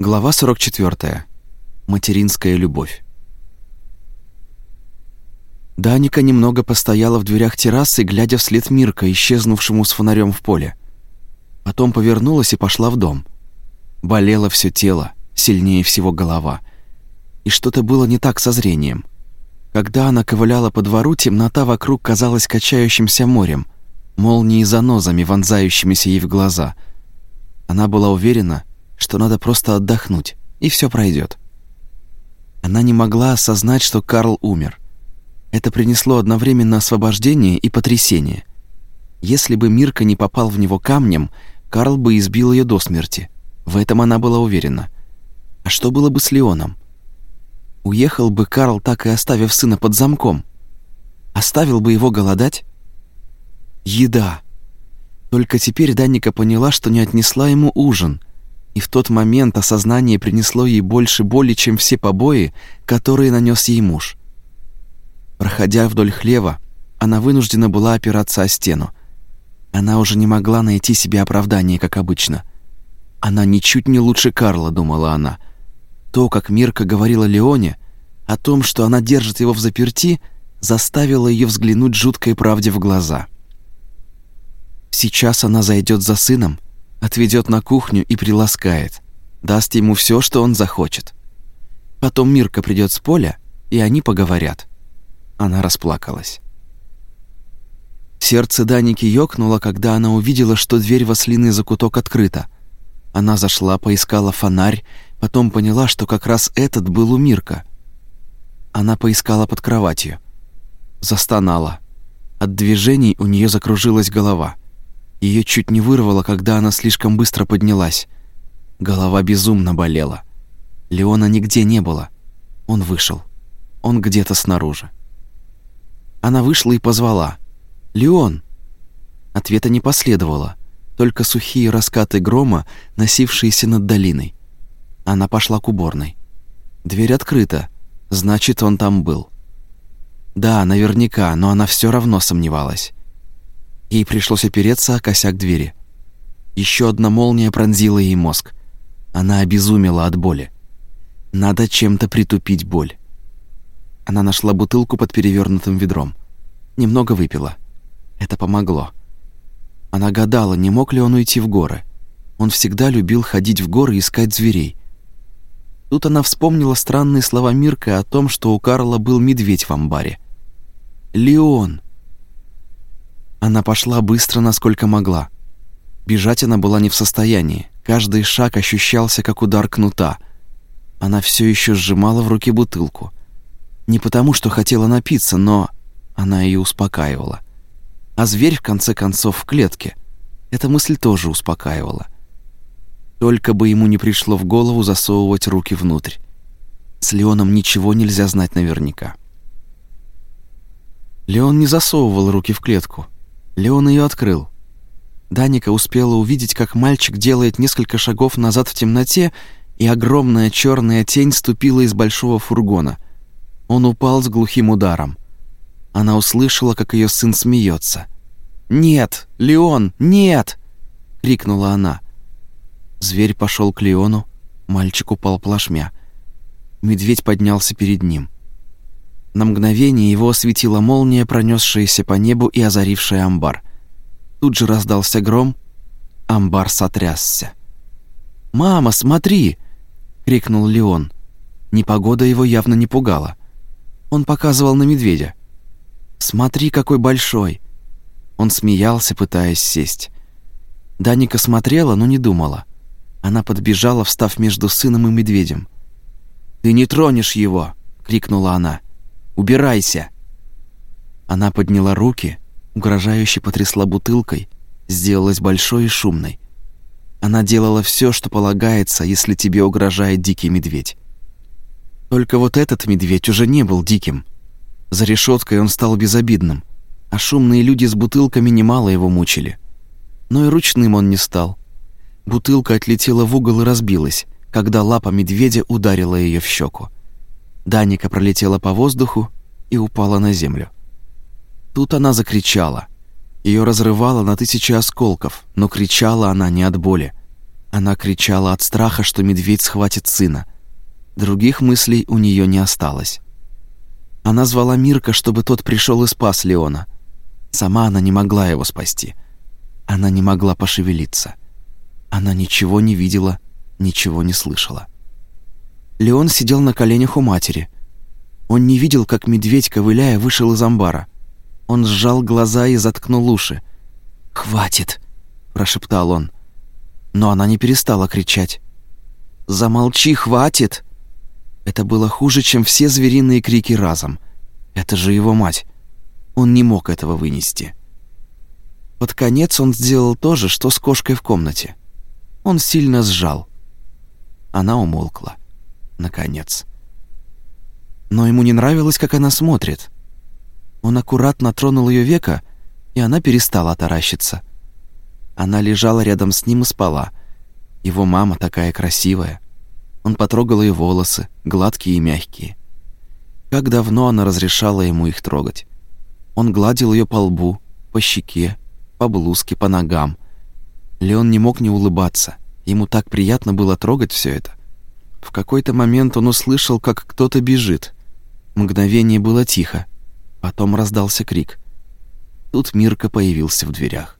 Глава 44. Материнская любовь. Даника немного постояла в дверях террасы, глядя вслед Мирка, исчезнувшему с фонарем в поле. Потом повернулась и пошла в дом. Болело все тело, сильнее всего голова. И что-то было не так со зрением. Когда она ковыляла по двору, темнота вокруг казалась качающимся морем, молнии занозами, вонзающимися ей в глаза. Она была уверена, что надо просто отдохнуть, и все пройдет. Она не могла осознать, что Карл умер. Это принесло одновременно освобождение и потрясение. Если бы Мирка не попал в него камнем, Карл бы избил ее до смерти. В этом она была уверена. А что было бы с Леоном? Уехал бы Карл, так и оставив сына под замком. Оставил бы его голодать? Еда. Только теперь Даника поняла, что не отнесла ему ужин — и в тот момент осознание принесло ей больше боли, чем все побои, которые нанес ей муж. Проходя вдоль хлева, она вынуждена была опираться о стену. Она уже не могла найти себе оправдание, как обычно. Она ничуть не лучше Карла, думала она. То, как Мирка говорила Леоне, о том, что она держит его в заперти, заставило ее взглянуть жуткой правде в глаза. Сейчас она зайдет за сыном — отведет на кухню и приласкает, даст ему все, что он захочет. Потом Мирка придет с поля, и они поговорят. Она расплакалась. Сердце Даники ёкнуло, когда она увидела, что дверь в ослиный закуток открыта. Она зашла, поискала фонарь, потом поняла, что как раз этот был у Мирка. Она поискала под кроватью. Застонала. От движений у нее закружилась голова — ее чуть не вырвало, когда она слишком быстро поднялась. Голова безумно болела. Леона нигде не было. Он вышел. Он где-то снаружи. Она вышла и позвала. «Леон!» Ответа не последовало, только сухие раскаты грома, носившиеся над долиной. Она пошла к уборной. Дверь открыта, значит, он там был. Да, наверняка, но она все равно сомневалась. Ей пришлось опереться о косяк двери. Еще одна молния пронзила ей мозг. Она обезумела от боли. Надо чем-то притупить боль. Она нашла бутылку под перевернутым ведром. Немного выпила. Это помогло. Она гадала, не мог ли он уйти в горы. Он всегда любил ходить в горы и искать зверей. Тут она вспомнила странные слова Мирка о том, что у Карла был медведь в амбаре. «Леон!» Она пошла быстро, насколько могла. Бежать она была не в состоянии. Каждый шаг ощущался как удар кнута. Она все еще сжимала в руке бутылку. Не потому, что хотела напиться, но она ее успокаивала. А зверь в конце концов в клетке. Эта мысль тоже успокаивала. Только бы ему не пришло в голову засовывать руки внутрь. С Леоном ничего нельзя знать наверняка. Леон не засовывал руки в клетку. Леон ее открыл. Даника успела увидеть, как мальчик делает несколько шагов назад в темноте, и огромная черная тень ступила из большого фургона. Он упал с глухим ударом. Она услышала, как ее сын смеется. «Нет! Леон! Нет!» — крикнула она. Зверь пошел к Леону, мальчик упал плашмя. Медведь поднялся перед ним. На мгновение его осветила молния, пронесшаяся по небу и озарившая амбар. Тут же раздался гром, амбар сотрясся. «Мама, смотри!» — крикнул Леон. Непогода его явно не пугала. Он показывал на медведя. «Смотри, какой большой!» Он смеялся, пытаясь сесть. Даника смотрела, но не думала. Она подбежала, встав между сыном и медведем. «Ты не тронешь его!» — крикнула она. Убирайся!» Она подняла руки, угрожающе потрясла бутылкой, сделалась большой и шумной. Она делала все, что полагается, если тебе угрожает дикий медведь. Только вот этот медведь уже не был диким. За решеткой он стал безобидным, а шумные люди с бутылками немало его мучили. Но и ручным он не стал. Бутылка отлетела в угол и разбилась, когда лапа медведя ударила ее в щеку. Даника пролетела по воздуху и упала на землю. Тут она закричала. Ее разрывало на тысячи осколков, но кричала она не от боли. Она кричала от страха, что медведь схватит сына. Других мыслей у нее не осталось. Она звала Мирка, чтобы тот пришел и спас Леона. Сама она не могла его спасти. Она не могла пошевелиться. Она ничего не видела, ничего не слышала. Леон сидел на коленях у матери. Он не видел, как медведь, ковыляя, вышел из амбара. Он сжал глаза и заткнул уши. «Хватит!» – прошептал он. Но она не перестала кричать. «Замолчи, хватит!» Это было хуже, чем все звериные крики разом. Это же его мать. Он не мог этого вынести. Под конец он сделал то же, что с кошкой в комнате. Он сильно сжал. Она умолкла. Наконец. Но ему не нравилось, как она смотрит. Он аккуратно тронул ее века, и она перестала таращиться. Она лежала рядом с ним и спала. Его мама такая красивая. Он потрогал ее волосы, гладкие и мягкие. Как давно она разрешала ему их трогать. Он гладил ее по лбу, по щеке, по блузке, по ногам. Леон не мог не улыбаться. Ему так приятно было трогать все это. В какой-то момент он услышал, как кто-то бежит. Мгновение было тихо. Потом раздался крик. Тут Мирка появился в дверях.